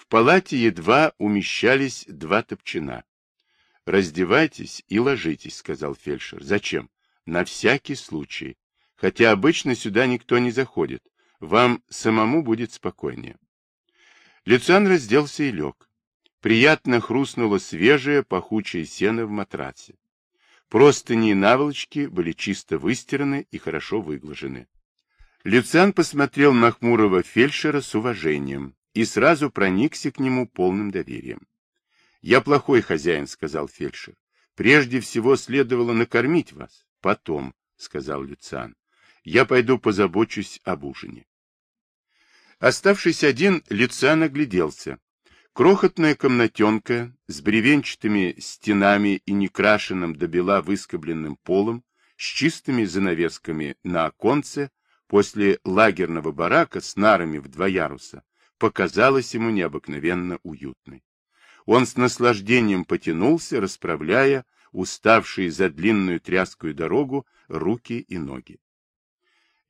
В палате едва умещались два топчина. «Раздевайтесь и ложитесь», — сказал фельдшер. «Зачем?» «На всякий случай. Хотя обычно сюда никто не заходит. Вам самому будет спокойнее». Люциан разделся и лег. Приятно хрустнуло свежее пахучее сено в матраце. Простыни и наволочки были чисто выстираны и хорошо выглажены. Люциан посмотрел на хмурого фельдшера с уважением и сразу проникся к нему полным доверием. — Я плохой хозяин, — сказал фельдшер. — Прежде всего следовало накормить вас. Потом, — сказал Люциан, — я пойду позабочусь об ужине. Оставшись один, Люциан огляделся. Крохотная комнатенка с бревенчатыми стенами и некрашенным до бела выскобленным полом, с чистыми занавесками на оконце, после лагерного барака с нарами в два яруса, показалась ему необыкновенно уютной. Он с наслаждением потянулся, расправляя уставшие за длинную тряскую дорогу руки и ноги.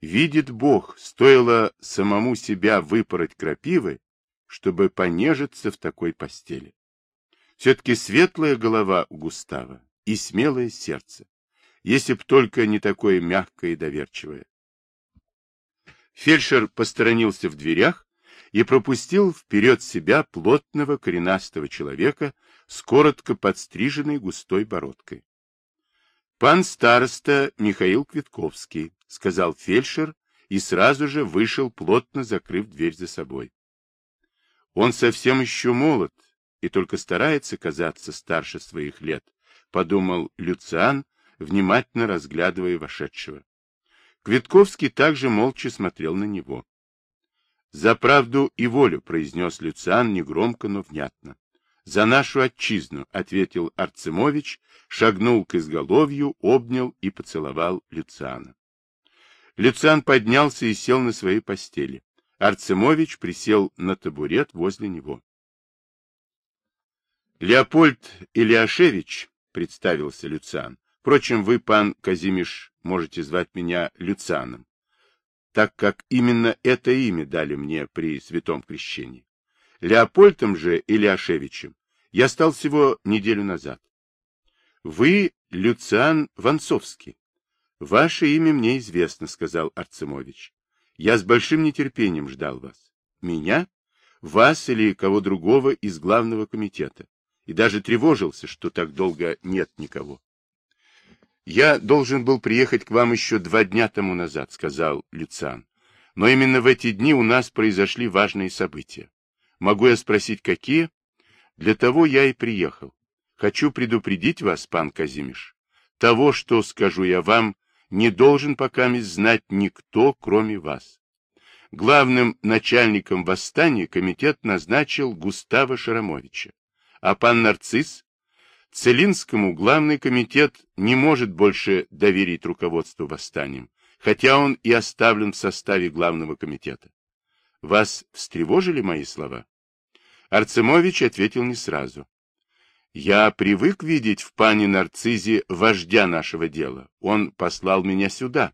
Видит Бог, стоило самому себя выпороть крапивы, чтобы понежиться в такой постели. Все-таки светлая голова у Густава и смелое сердце, если б только не такое мягкое и доверчивое. Фельдшер посторонился в дверях и пропустил вперед себя плотного коренастого человека с коротко подстриженной густой бородкой. «Пан староста Михаил Квитковский», — сказал фельдшер и сразу же вышел, плотно закрыв дверь за собой. Он совсем еще молод и только старается казаться старше своих лет, подумал Люциан, внимательно разглядывая вошедшего. Квитковский также молча смотрел на него. «За правду и волю», — произнес Люциан негромко, но внятно. «За нашу отчизну», — ответил Арцемович, шагнул к изголовью, обнял и поцеловал Люциана. Люциан поднялся и сел на своей постели. Арцемович присел на табурет возле него. Леопольд Ильяшевич, представился Люциан. Впрочем, вы, пан Казимиш, можете звать меня Люцианом, так как именно это имя дали мне при святом крещении. Леопольдом же Ильяшевичем я стал всего неделю назад. Вы Люциан Ванцовский. Ваше имя мне известно, сказал Арцемович. Я с большим нетерпением ждал вас. Меня? Вас или кого другого из главного комитета. И даже тревожился, что так долго нет никого. Я должен был приехать к вам еще два дня тому назад, сказал Люциан. Но именно в эти дни у нас произошли важные события. Могу я спросить, какие? Для того я и приехал. Хочу предупредить вас, пан Казимиш. Того, что скажу я вам, не должен пока знать никто, кроме вас. Главным начальником восстания комитет назначил Густава Шарамовича, а пан Нарцисс Целинскому главный комитет не может больше доверить руководству восстанием, хотя он и оставлен в составе главного комитета. Вас встревожили мои слова? Арцемович ответил не сразу. Я привык видеть в пане Нарцизе вождя нашего дела. Он послал меня сюда.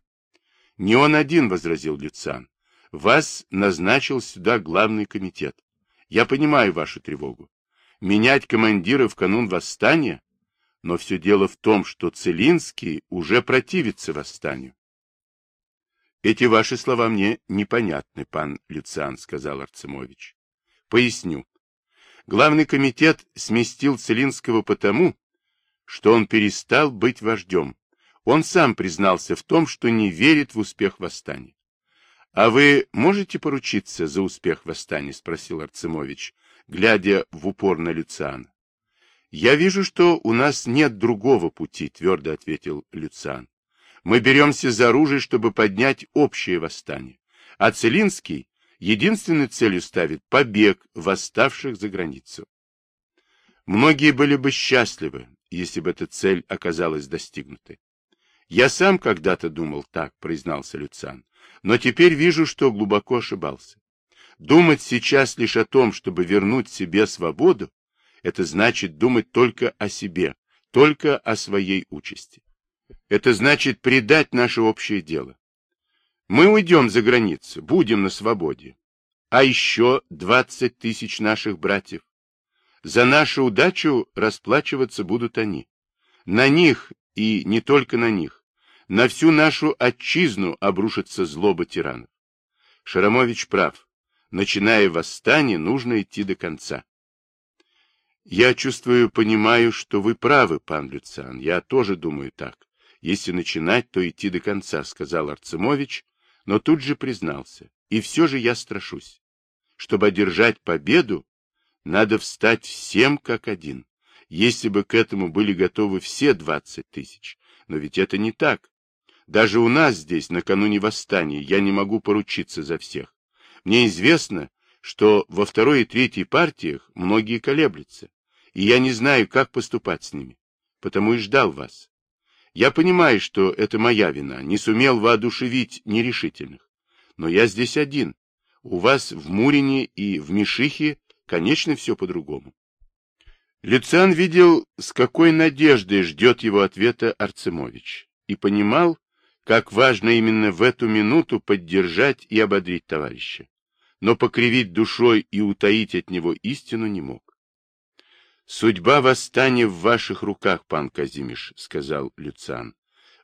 Не он один, — возразил Люцан. Вас назначил сюда главный комитет. Я понимаю вашу тревогу. Менять командира в канун восстания? Но все дело в том, что Целинский уже противится восстанию. Эти ваши слова мне непонятны, пан Люциан, — сказал Арцемович. Поясню. Главный комитет сместил Целинского потому, что он перестал быть вождем. Он сам признался в том, что не верит в успех восстания. — А вы можете поручиться за успех восстания? — спросил Арцемович, глядя в упор на Люциана. — Я вижу, что у нас нет другого пути, — твердо ответил Люциан. — Мы беремся за оружие, чтобы поднять общее восстание. А Целинский единственной целью ставит побег восставших за границу. Многие были бы счастливы, если бы эта цель оказалась достигнутой. Я сам когда-то думал так, признался Люцан, но теперь вижу, что глубоко ошибался. Думать сейчас лишь о том, чтобы вернуть себе свободу, это значит думать только о себе, только о своей участи. Это значит предать наше общее дело. Мы уйдем за границу, будем на свободе. А еще двадцать тысяч наших братьев. За нашу удачу расплачиваться будут они. На них, и не только на них, на всю нашу отчизну обрушится злоба тиранов. Шарамович прав. Начиная восстание, нужно идти до конца. Я чувствую, понимаю, что вы правы, пан Люциан. Я тоже думаю так. Если начинать, то идти до конца, сказал Арцемович, но тут же признался. И все же я страшусь. Чтобы одержать победу, надо встать всем как один. Если бы к этому были готовы все двадцать тысяч. Но ведь это не так. Даже у нас здесь, накануне восстания, я не могу поручиться за всех. Мне известно, что во второй и третьей партиях многие колеблются, и я не знаю, как поступать с ними, потому и ждал вас. Я понимаю, что это моя вина, не сумел воодушевить нерешительных. Но я здесь один. У вас в Мурине и в Мишихе, конечно, все по-другому. Люциан видел, с какой надеждой ждет его ответа Арцемович, и понимал, как важно именно в эту минуту поддержать и ободрить товарища. Но покривить душой и утаить от него истину не мог. «Судьба восстания в ваших руках, пан Казимиш», — сказал Люциан.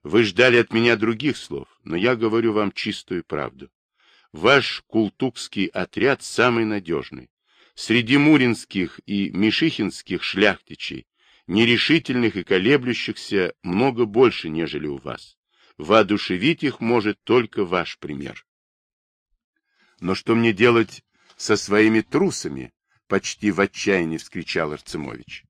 «Вы ждали от меня других слов, но я говорю вам чистую правду. Ваш култукский отряд самый надежный. Среди муринских и мишихинских шляхтичей, нерешительных и колеблющихся, много больше, нежели у вас. Воодушевить их может только ваш пример. Но что мне делать со своими трусами? Почти в отчаянии вскричал Арцемович.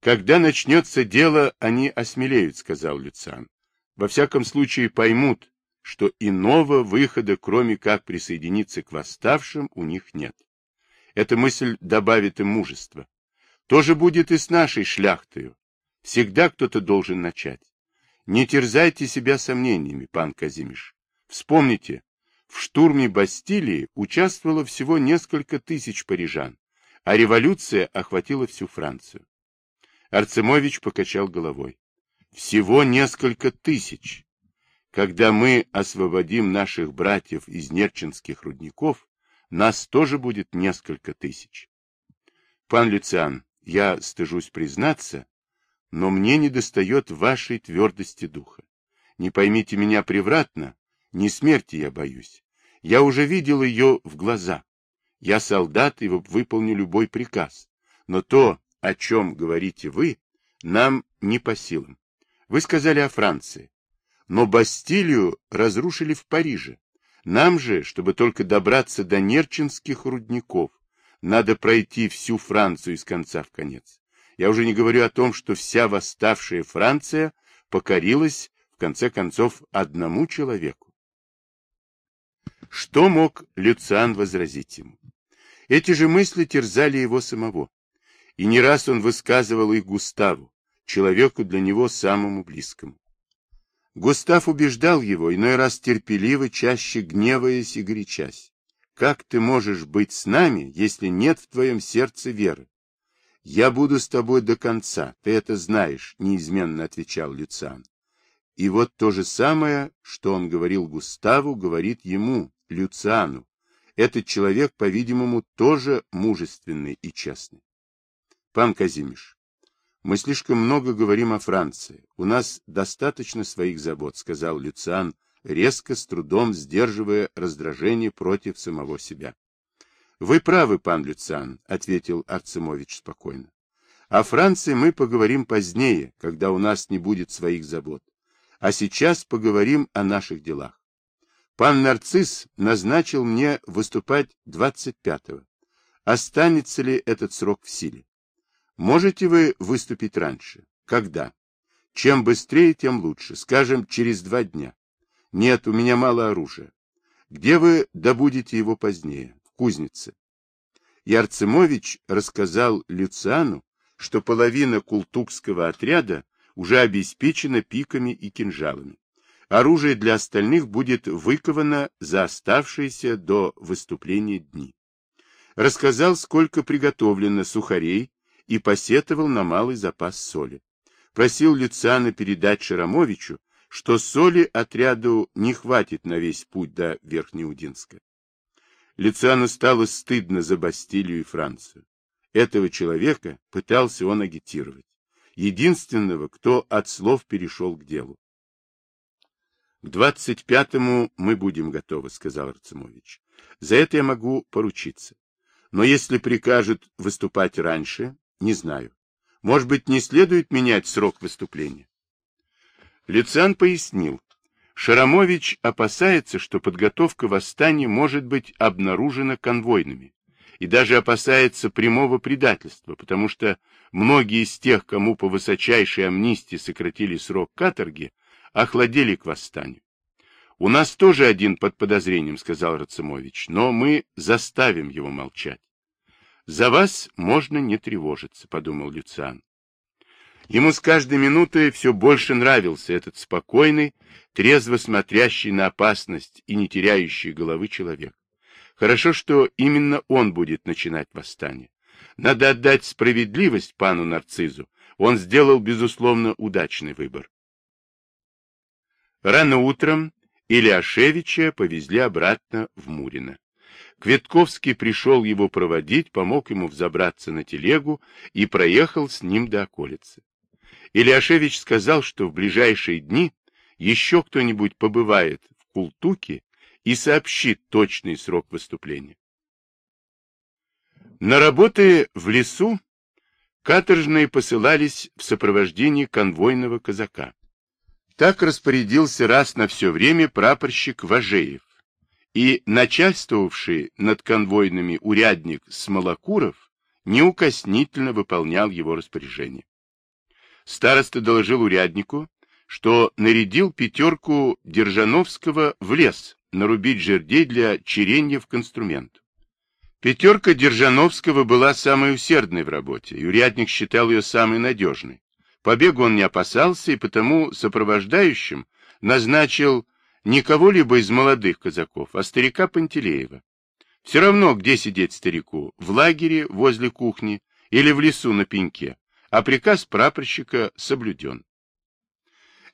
Когда начнется дело, они осмелеют, сказал Люциан. Во всяком случае поймут, что иного выхода, кроме как присоединиться к восставшим, у них нет. Эта мысль добавит им мужества. То же будет и с нашей шляхтою. Всегда кто-то должен начать. Не терзайте себя сомнениями, пан Казимиш. Вспомните, в штурме Бастилии участвовало всего несколько тысяч парижан, а революция охватила всю Францию. Арцемович покачал головой. Всего несколько тысяч. Когда мы освободим наших братьев из нерчинских рудников, нас тоже будет несколько тысяч. Пан Люциан, я стыжусь признаться, но мне недостает вашей твердости духа. Не поймите меня превратно, не смерти я боюсь. Я уже видел ее в глаза. Я солдат и выполню любой приказ. Но то, о чем говорите вы, нам не по силам. Вы сказали о Франции. Но Бастилию разрушили в Париже. Нам же, чтобы только добраться до Нерчинских рудников, надо пройти всю Францию из конца в конец. Я уже не говорю о том, что вся восставшая Франция покорилась, в конце концов, одному человеку. Что мог Люциан возразить ему? Эти же мысли терзали его самого. И не раз он высказывал их Густаву, человеку для него самому близкому. Густав убеждал его, иной раз терпеливо, чаще гневаясь и горячась. «Как ты можешь быть с нами, если нет в твоем сердце веры? «Я буду с тобой до конца, ты это знаешь», — неизменно отвечал Люциан. И вот то же самое, что он говорил Густаву, говорит ему, Люциану. Этот человек, по-видимому, тоже мужественный и честный. Пан Казимиш, мы слишком много говорим о Франции. У нас достаточно своих забот, сказал Люциан, резко, с трудом сдерживая раздражение против самого себя. — Вы правы, пан Люциан, — ответил Арцемович спокойно. — О Франции мы поговорим позднее, когда у нас не будет своих забот. А сейчас поговорим о наших делах. Пан Нарцисс назначил мне выступать 25-го. Останется ли этот срок в силе? Можете вы выступить раньше? Когда? Чем быстрее, тем лучше. Скажем, через два дня. Нет, у меня мало оружия. Где вы добудете его позднее? кузнице. Ярцемович рассказал Люциану, что половина култукского отряда уже обеспечена пиками и кинжалами. Оружие для остальных будет выковано за оставшиеся до выступления дни. Рассказал, сколько приготовлено сухарей и посетовал на малый запас соли. Просил Люциана передать Шарамовичу, что соли отряду не хватит на весь путь до Верхнеудинска. Люциану стало стыдно за Бастилию и Францию. Этого человека пытался он агитировать. Единственного, кто от слов перешел к делу. — К двадцать пятому мы будем готовы, — сказал Арцемович. — За это я могу поручиться. Но если прикажут выступать раньше, не знаю. Может быть, не следует менять срок выступления? Люциан пояснил. Шарамович опасается, что подготовка восстания может быть обнаружена конвойными, и даже опасается прямого предательства, потому что многие из тех, кому по высочайшей амнистии сократили срок каторги, охладели к восстанию. У нас тоже один под подозрением, сказал Рацимович, но мы заставим его молчать. За вас можно не тревожиться, подумал Люциан. Ему с каждой минутой все больше нравился этот спокойный, трезво смотрящий на опасность и не теряющий головы человек. Хорошо, что именно он будет начинать восстание. Надо отдать справедливость пану Нарцизу. Он сделал, безусловно, удачный выбор. Рано утром Ильяшевича повезли обратно в Мурино. Кветковский пришел его проводить, помог ему взобраться на телегу и проехал с ним до околицы. Ильяшевич сказал, что в ближайшие дни еще кто-нибудь побывает в Култуке и сообщит точный срок выступления. На работы в лесу каторжные посылались в сопровождении конвойного казака. Так распорядился раз на все время прапорщик Важеев, и начальствовавший над конвойными урядник Смолокуров неукоснительно выполнял его распоряжение. Староста доложил уряднику, что нарядил пятерку Держановского в лес нарубить жердей для череньев к инструменту. Пятерка Держановского была самой усердной в работе, и урядник считал ее самой надежной. Побегу он не опасался, и потому сопровождающим назначил не кого-либо из молодых казаков, а старика Пантелеева. Все равно, где сидеть старику, в лагере возле кухни или в лесу на пеньке а приказ прапорщика соблюден.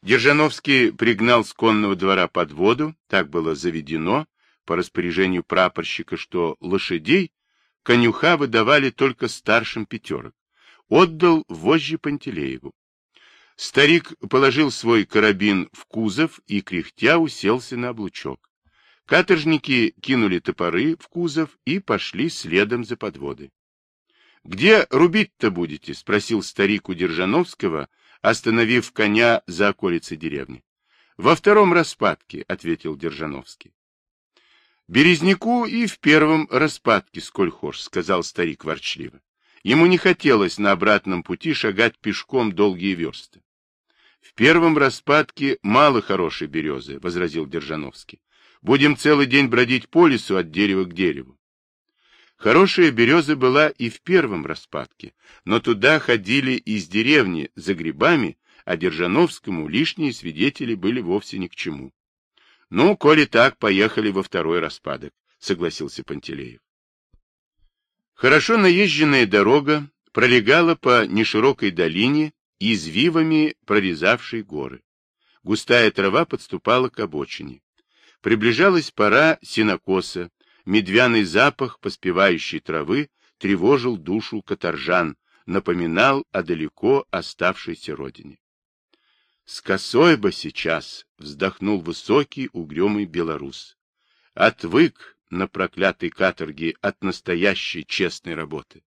Держановский пригнал с конного двора под воду, так было заведено, по распоряжению прапорщика, что лошадей конюха выдавали только старшим пятерок. Отдал вожжи Пантелееву. Старик положил свой карабин в кузов и, кряхтя, уселся на облучок. Каторжники кинули топоры в кузов и пошли следом за подводой. — Где рубить-то будете? — спросил старик у Держановского, остановив коня за околицей деревни. — Во втором распадке, — ответил Держановский. — Березняку и в первом распадке, сколь хошь, — сказал старик ворчливо. Ему не хотелось на обратном пути шагать пешком долгие версты. — В первом распадке мало хорошей березы, — возразил Держановский. — Будем целый день бродить по лесу от дерева к дереву. Хорошая береза была и в первом распадке, но туда ходили из деревни за грибами, а Держановскому лишние свидетели были вовсе ни к чему. — Ну, коли так, поехали во второй распадок, — согласился Пантелеев. Хорошо наезженная дорога пролегала по неширокой долине, извивами прорезавшей горы. Густая трава подступала к обочине. Приближалась пора сенокоса, Медвяный запах поспевающей травы тревожил душу каторжан, напоминал о далеко оставшейся родине. «С косой бы сейчас!» — вздохнул высокий угрюмый белорус. «Отвык на проклятой каторге от настоящей честной работы».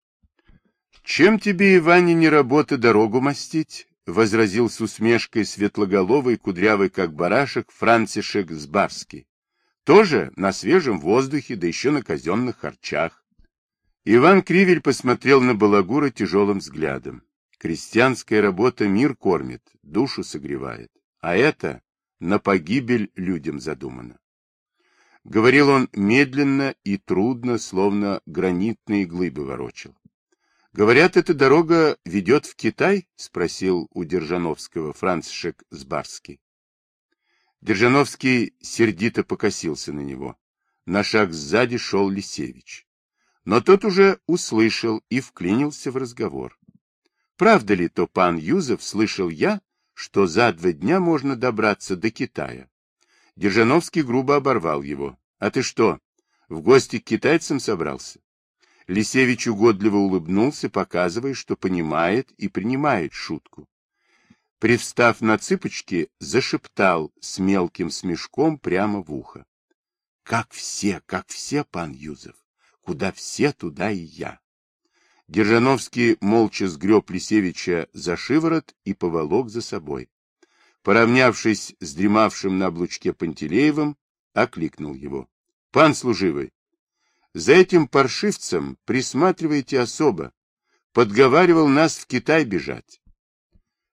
«Чем тебе, Иване, не работа дорогу мастить?» — возразил с усмешкой светлоголовый, кудрявый, как барашек, Францишек Сбарский. Тоже на свежем воздухе, да еще на казенных харчах. Иван Кривель посмотрел на Балагура тяжелым взглядом. Крестьянская работа мир кормит, душу согревает, а это на погибель людям задумано. Говорил он медленно и трудно, словно гранитные глыбы ворочил. «Говорят, эта дорога ведет в Китай?» — спросил у Держановского Францишек Сбарский. Держановский сердито покосился на него. На шаг сзади шел Лисевич. Но тот уже услышал и вклинился в разговор. Правда ли то пан Юзов слышал я, что за два дня можно добраться до Китая? Держановский грубо оборвал его. А ты что, В гости к китайцам собрался. Лисевич угодливо улыбнулся, показывая, что понимает и принимает шутку. Привстав на цыпочки, зашептал с мелким смешком прямо в ухо. — Как все, как все, пан Юзов. Куда все, туда и я. Держановский молча сгреб Лисевича за шиворот и поволок за собой. Поравнявшись с дремавшим на облучке Пантелеевым, окликнул его. — Пан служивый, за этим паршивцем присматривайте особо. Подговаривал нас в Китай бежать.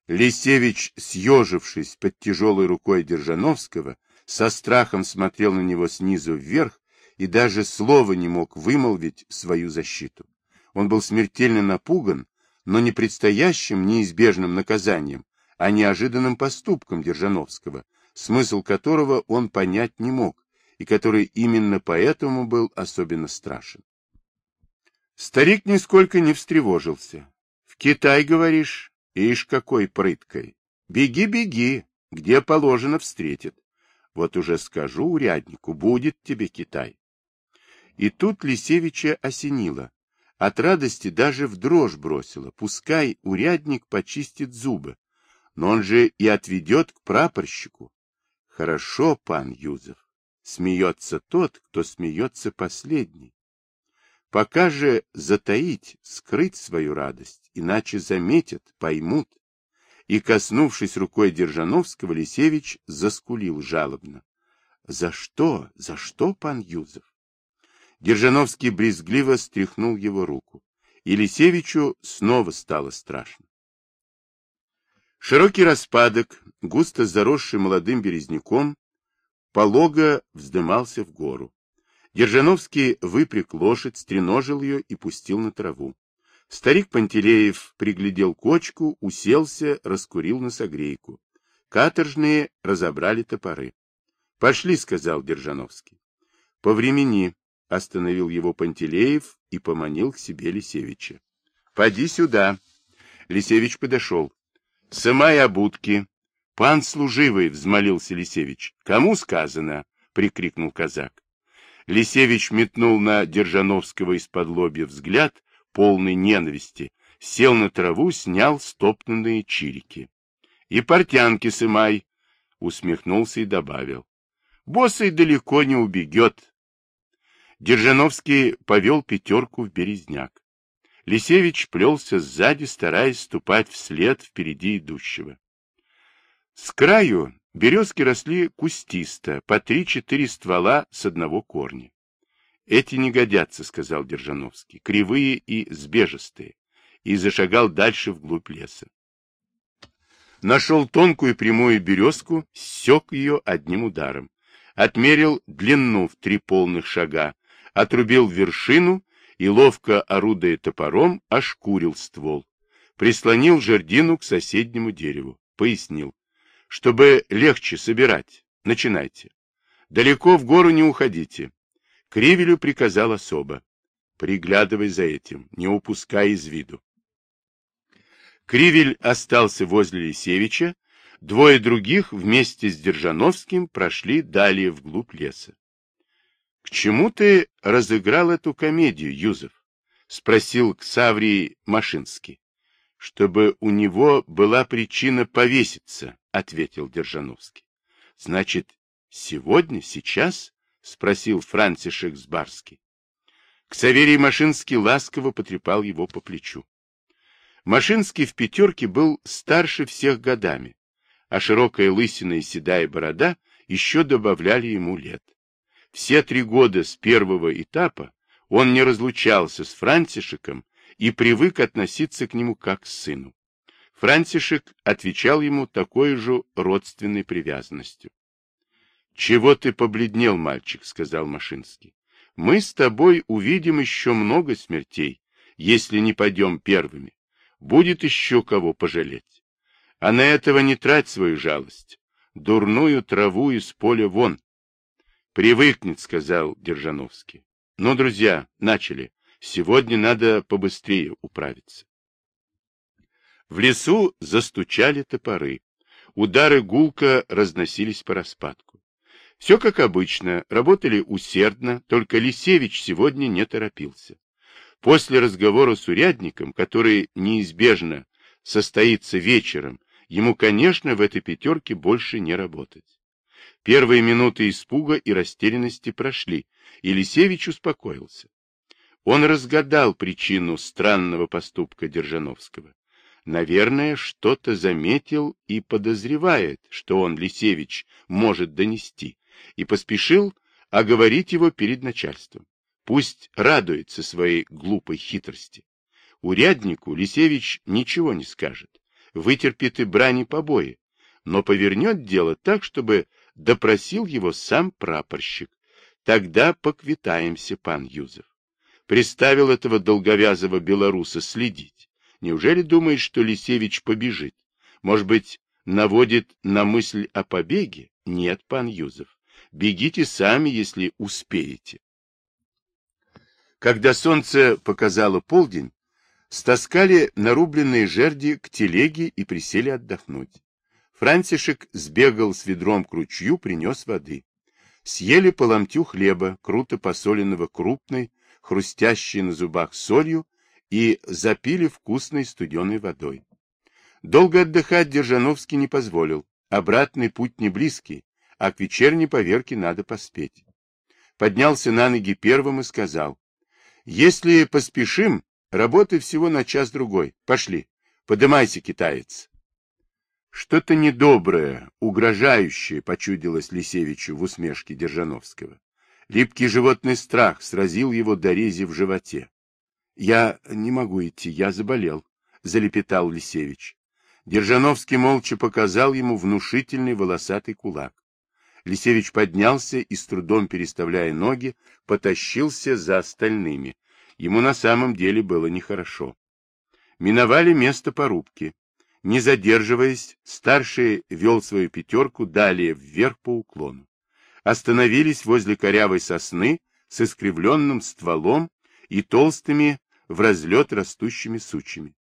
Лисевич, съежившись под тяжелой рукой Держановского, со страхом смотрел на него снизу вверх и даже слова не мог вымолвить свою защиту. Он был смертельно напуган, но не предстоящим неизбежным наказанием, а неожиданным поступком Держановского, смысл которого он понять не мог, и который именно поэтому был особенно страшен. Старик нисколько не встревожился. — В Китай, говоришь? Ишь, какой прыткой! Беги, беги, где положено встретит. Вот уже скажу уряднику, будет тебе Китай. И тут Лисевича осенило. От радости даже в дрожь бросило. Пускай урядник почистит зубы, но он же и отведет к прапорщику. Хорошо, пан Юзов. Смеется тот, кто смеется последний. Пока же затаить, скрыть свою радость, иначе заметят, поймут. И, коснувшись рукой Держановского, Лисевич заскулил жалобно. — За что? За что, пан Юзов? Держановский брезгливо стряхнул его руку. И Лисевичу снова стало страшно. Широкий распадок, густо заросший молодым березняком, полого вздымался в гору. Держановский выпряг лошадь, стреножил ее и пустил на траву. Старик Пантелеев приглядел кочку, уселся, раскурил носогрейку. Каторжные разобрали топоры. — Пошли, — сказал Держановский. — По времени, — остановил его Пантелеев и поманил к себе Лисевича. — Поди сюда. Лисевич подошел. — Сымай обутки, — Пан служивый, — взмолился Лисевич. — Кому сказано? — прикрикнул казак. Лисевич метнул на Держановского из-под лобья взгляд, полный ненависти, сел на траву, снял стоптанные чирики. — И портянки сымай, — усмехнулся и добавил. — Босый далеко не убегет. Держановский повел пятерку в березняк. Лисевич плелся сзади, стараясь ступать вслед впереди идущего. С краю березки росли кустисто, по три-четыре ствола с одного корня. «Эти не годятся», — сказал Держановский, — «кривые и сбежистые», и зашагал дальше вглубь леса. Нашел тонкую прямую березку, сёк ее одним ударом, отмерил длину в три полных шага, отрубил вершину и, ловко орудуя топором, ошкурил ствол, прислонил жердину к соседнему дереву, пояснил. Чтобы легче собирать, начинайте. Далеко в гору не уходите. Кривелю приказал особо. Приглядывай за этим, не упускай из виду. Кривель остался возле Лисевича, двое других вместе с Держановским прошли далее вглубь леса. — К чему ты разыграл эту комедию, Юзов? — спросил Ксаврий Машинский. — Чтобы у него была причина повеситься, ответил Держановский. — Значит, сегодня, сейчас? — спросил Франтишек Сбарский. Ксаверий Машинский ласково потрепал его по плечу. Машинский в пятерке был старше всех годами, а широкая лысина и седая борода еще добавляли ему лет. Все три года с первого этапа он не разлучался с Франтишеком и привык относиться к нему как к сыну. Франтишек отвечал ему такой же родственной привязанностью. — Чего ты побледнел, мальчик? — сказал Машинский. — Мы с тобой увидим еще много смертей, если не пойдем первыми. Будет еще кого пожалеть. А на этого не трать свою жалость. Дурную траву из поля вон. — Привыкнет, — сказал Держановский. — Ну, друзья, начали. Сегодня надо побыстрее управиться. В лесу застучали топоры. Удары гулка разносились по распадку. Все как обычно, работали усердно, только Лисевич сегодня не торопился. После разговора с урядником, который неизбежно состоится вечером, ему, конечно, в этой пятерке больше не работать. Первые минуты испуга и растерянности прошли, и Лисевич успокоился. Он разгадал причину странного поступка Держановского. Наверное, что-то заметил и подозревает, что он, Лисевич, может донести, и поспешил оговорить его перед начальством. Пусть радуется своей глупой хитрости. Уряднику Лисевич ничего не скажет, вытерпит и брани побои, но повернет дело так, чтобы допросил его сам прапорщик. Тогда поквитаемся, пан Юзеф. Приставил этого долговязого белоруса следить. Неужели думает, что Лисевич побежит? Может быть, наводит на мысль о побеге? Нет, пан Юзеф. Бегите сами, если успеете. Когда солнце показало полдень, стаскали нарубленные жерди к телеге и присели отдохнуть. Франтишек сбегал с ведром к ручью, принес воды. Съели по ломтю хлеба, круто посоленного крупной, хрустящей на зубах солью, и запили вкусной студеной водой. Долго отдыхать Держановский не позволил. Обратный путь не близкий, а к вечерней поверке надо поспеть. Поднялся на ноги первым и сказал, «Если поспешим, работы всего на час-другой. Пошли, подымайся, китаец». Что-то недоброе, угрожающее почудилось Лисевичу в усмешке Держановского. Липкий животный страх сразил его до рези в животе. — Я не могу идти, я заболел, — залепетал Лисевич. Держановский молча показал ему внушительный волосатый кулак. Лисевич поднялся и, с трудом переставляя ноги, потащился за остальными. Ему на самом деле было нехорошо. Миновали место порубки. Не задерживаясь, старший вел свою пятерку далее вверх по уклону. Остановились возле корявой сосны с искривленным стволом и толстыми в разлет растущими сучьями.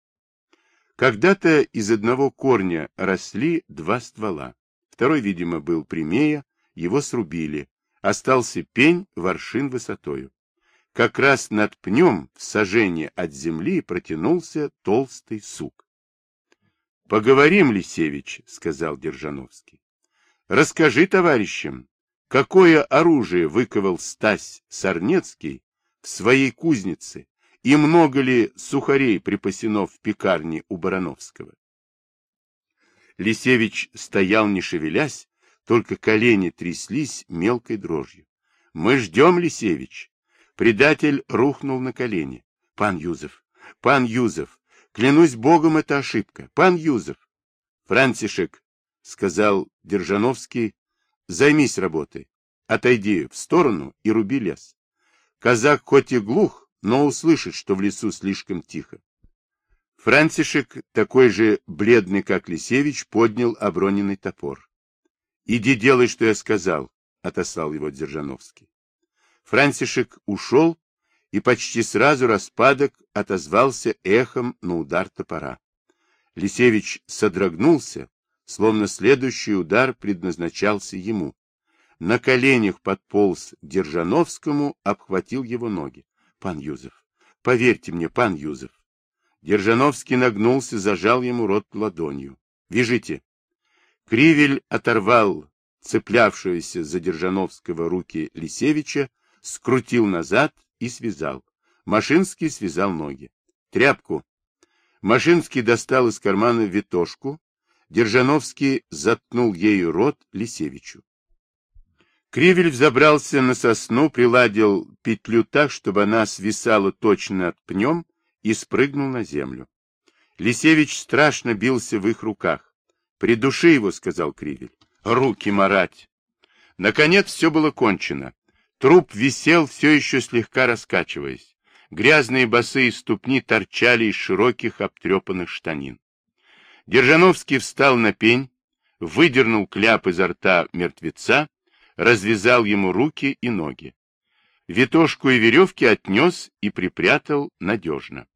Когда-то из одного корня росли два ствола. Второй, видимо, был прямее, его срубили. Остался пень воршин высотою. Как раз над пнем в сажении от земли протянулся толстый сук. — Поговорим, Лисевич, — сказал Держановский. — Расскажи товарищам, какое оружие выковал Стась Сарнецкий в своей кузнице и много ли сухарей припасено в пекарне у Барановского? Лисевич стоял не шевелясь, только колени тряслись мелкой дрожью. — Мы ждем, Лисевич. Предатель рухнул на колени. — Пан Юзеф, пан Юзеф, клянусь богом, это ошибка. Пан Юзеф. — Франтишек, — сказал Держановский, — займись работой. Отойди в сторону и руби лес. Казак хоть и глух, но услышит, что в лесу слишком тихо. Франтишек, такой же бледный, как Лисевич, поднял оброненный топор. — Иди делай, что я сказал, — отослал его Дзержановский. Франтишек ушел, и почти сразу распадок отозвался эхом на удар топора. Лисевич содрогнулся, словно следующий удар предназначался ему. На коленях подполз к Держановскому, обхватил его ноги. Пан Юзеф, поверьте мне, пан Юзеф. Держановский нагнулся, зажал ему рот ладонью. Вяжите. Кривель оторвал цеплявшуюся за Держановского руки Лисевича, скрутил назад и связал. Машинский связал ноги. Тряпку. Машинский достал из кармана витошку. Держановский заткнул ею рот Лисевичу. Кривель взобрался на сосну, приладил петлю так, чтобы она свисала точно над пнем, и спрыгнул на землю. Лисевич страшно бился в их руках. «Придуши его», — сказал Кривель. «Руки марать!» Наконец все было кончено. Труп висел, все еще слегка раскачиваясь. Грязные босые ступни торчали из широких обтрепанных штанин. Держановский встал на пень, выдернул кляп изо рта мертвеца развязал ему руки и ноги. Витошку и веревки отнес и припрятал надежно.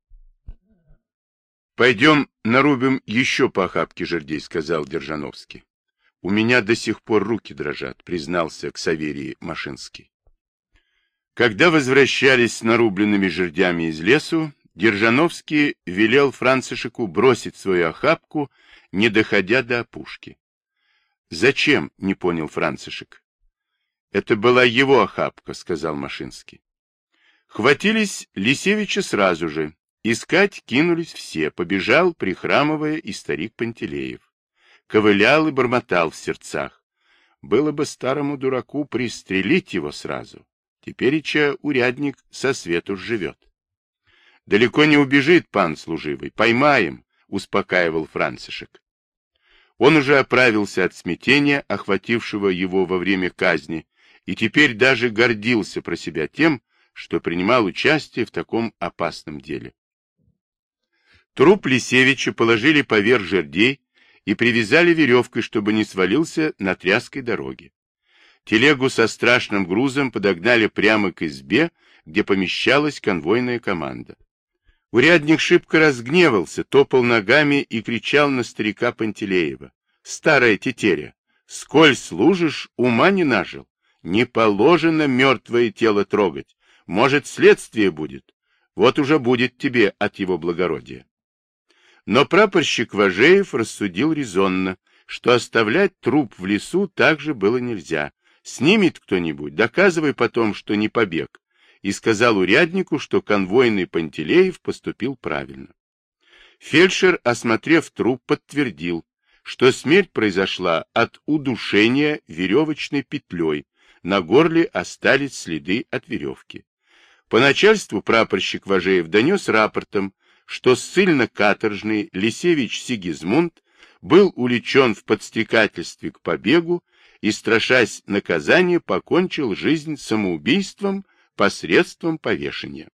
— Пойдем нарубим еще по охапке жердей, — сказал Держановский. У меня до сих пор руки дрожат, признался Ксаверий Машинский. Когда возвращались с нарубленными жердями из лесу, Держановский велел Францишеку бросить свою охапку, не доходя до опушки. «Зачем?» — не понял Францишек. «Это была его охапка», — сказал Машинский. Хватились Лисевича сразу же. Искать кинулись все. Побежал, прихрамывая, и старик Пантелеев. Ковылял и бормотал в сердцах. Было бы старому дураку пристрелить его сразу. Тепереча урядник со свету живет. Далеко не убежит пан служивый. Поймаем, успокаивал Францишек. Он уже оправился от смятения, охватившего его во время казни, и теперь даже гордился про себя тем, что принимал участие в таком опасном деле. Труп Лисевича положили поверх жердей и привязали веревкой, чтобы не свалился на тряской дороге. Телегу со страшным грузом подогнали прямо к избе, где помещалась конвойная команда. Урядник шибко разгневался, топал ногами и кричал на старика Пантелеева. «Старая тетеря, сколь служишь, ума не нажил. Не положено мертвое тело трогать. Может, следствие будет. Вот уже будет тебе от его благородия. Но прапорщик Важеев рассудил резонно, что оставлять труп в лесу также было нельзя. Снимет кто-нибудь, доказывай потом, что не побег, и сказал уряднику, что конвойный Пантелеев поступил правильно. Фельдшер, осмотрев труп, подтвердил, что смерть произошла от удушения веревочной петлей, на горле остались следы от веревки. По начальству прапорщик Важеев донес рапортом, что ссыльно-каторжный Лисевич Сигизмунд был увлечен в подстрекательстве к побегу и, страшась наказания, покончил жизнь самоубийством посредством повешения.